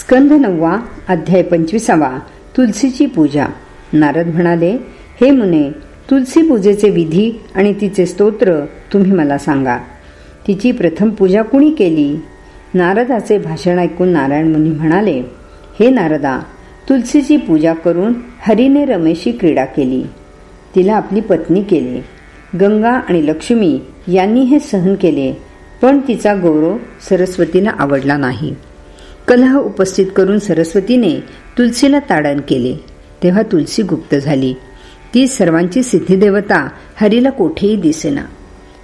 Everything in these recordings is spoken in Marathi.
स्कंध नववा अध्याय पंचवीसावा तुलसीची पूजा. नारद म्हणाले हे मुने तुलसी पूजेचे विधी आणि तिचे स्तोत्र तुम्ही मला सांगा. तिची प्रथम पूजा कुणी केली? नारदाचे भाषण ऐकून नारायण मुनी म्हणाले हे नारदा तुलसीची पूजा करून हरीने रमेशी क्रीडा केली. तिला आपली पत्नी केले. गंगा आणि लक्ष्मी यांनी हे सहन केले पण तिचा गौरव सरस्वतीला आवडला नाही. कलह उपस्थित करून सरस्वतीने तुलसीला ताडण केले. तेव्हा तुलसी गुप्त झाली. ती सर्वांची सिद्धिदेवता हरीला कोठेही दिसेना.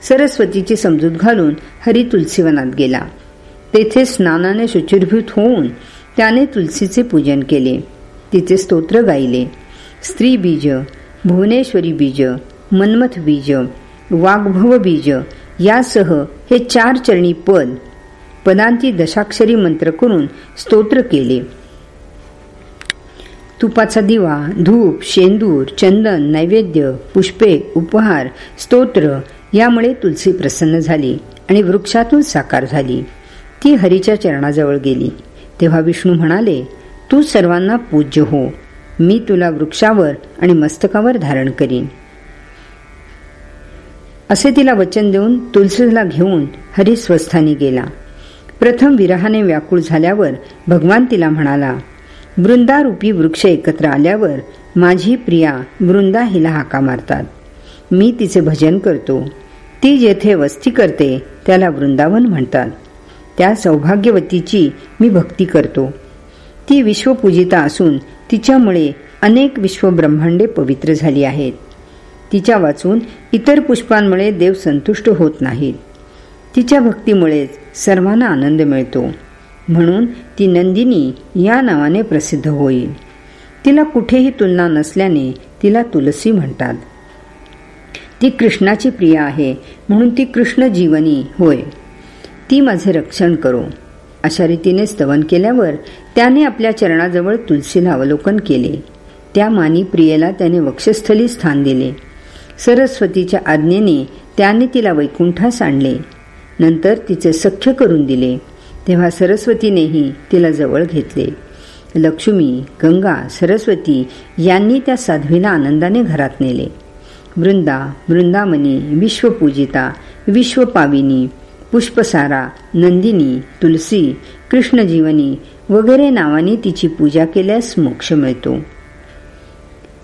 सरस्वतीची समजूत घालून हरी तुलसीवनात गेला. तेथे स्नानाने शुचिर्भूत होऊन त्याने तुलसीचे पूजन केले. तिचे स्तोत्र गायले. स्त्री बीज भुवनेश्वरी बीज मन्मथ बीज वाग्भव बीज यासह हे चार चरणी पद पदांची दशाक्षरी मंत्र करून स्तोत्र केले. तुपाचा दिवा धूप शेंदूर चंदन नैवेद्य पुष्पे उपहार स्तोत्र यामुळे तुलसी प्रसन्न झाली आणि वृक्षातून साकार झाली. ती हरीच्या चरणाजवळ गेली. तेव्हा विष्णू म्हणाले तू सर्वांना पूज्य हो. मी तुला वृक्षावर आणि मस्तकावर धारण करीन. असे तिला वचन देऊन तुलसीला घेऊन हरी स्वस्थानी गेला. प्रथम विरहाने व्याकुळ झाल्यावर भगवान तिला म्हणाला वृंदारूपी वृक्ष एकत्र आल्यावर माझी प्रिया वृंदा हिला हाका मारतात. मी तिचे भजन करतो. ती जेथे वस्ती करते त्याला वृंदावन म्हणतात. त्या सौभाग्यवतीची मी भक्ती करतो. ती विश्वपूजिता असून तिच्यामुळे अनेक विश्वब्रह्मांडे पवित्र झाली आहेत. तिच्या वाचून इतर पुष्पांमुळे देव संतुष्ट होत नाहीत. तिच्या भक्तीमुळेच सर्वांना आनंद मिळतो. म्हणून ती नंदिनी या नावाने प्रसिद्ध होईल. तिला कुठेही तुलना नसल्याने तिला तुलसी म्हणतात. ती कृष्णाची प्रिया आहे म्हणून ती कृष्ण जीवनी होय. ती माझे रक्षण करो. अशा रीतीने स्तवन केल्यावर त्याने आपल्या चरणाजवळ तुलसीला अवलोकन केले. त्या मानी प्रियेला त्याने वक्षस्थली स्थान दिले. सरस्वतीच्या आज्ञेने त्याने तिला वैकुंठास आणले. नंतर तिचे सख्य करून दिले. तेव्हा सरस्वतीनेही तिला जवळ घेतले. लक्ष्मी गंगा सरस्वती यांनी त्या साध्वीला आनंदाने घरात नेले. वृंदा वृंदामनी विश्वपूजिता विश्वपाविनी पुष्पसारा नंदिनी तुलसी कृष्णजीवनी वगैरे नावाने तिची पूजा केल्यास मोक्ष मिळतो.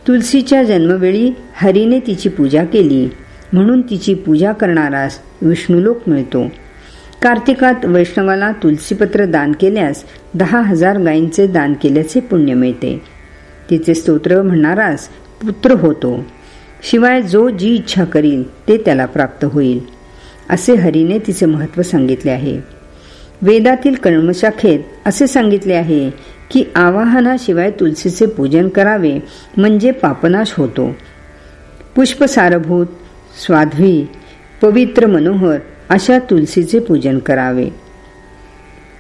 तुलसीच्या जन्मवेळी हरीने तिची पूजा केली. म्हणून तिची पूजा करणारास विष्णुलोक मिळतो. कार्तिकात वैष्णवाला तुलसीपत्र दान केल्यास दहा हजार गायींचे दान केल्याचे पुण्य मिळते. तिचे स्तोत्र म्हणणारास पुत्र होतो. शिवाय जो जी इच्छा करील ते त्याला प्राप्त होईल. असे हरीने तिचे महत्त्व सांगितले आहे. वेदातील कर्मशाखेत असे सांगितले आहे की आवाहनाशिवाय तुलसीचे पूजन करावे म्हणजे पापनाश होतो. पुष्पसारभूत स्वाध्वी पवित्र मनोहर अशा तुलसीचे पूजन करावे.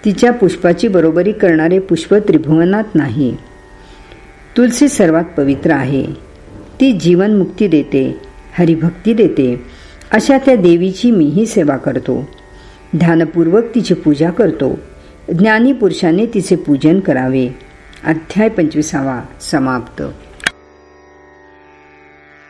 तिच्या पुष्पाची बरोबरी करणारे पुष्प त्रिभुवनात नाही. तुलसी सर्वात पवित्र आहे. ती जीवनमुक्ती देते हरिभक्ती देते. अशा त्या देवीची मीही सेवा करतो. ध्यानपूर्वक तिची पूजा करतो. ज्ञानी पुरुषाने तिचे पूजन करावे. अध्याय पंचवीसावा समाप्त.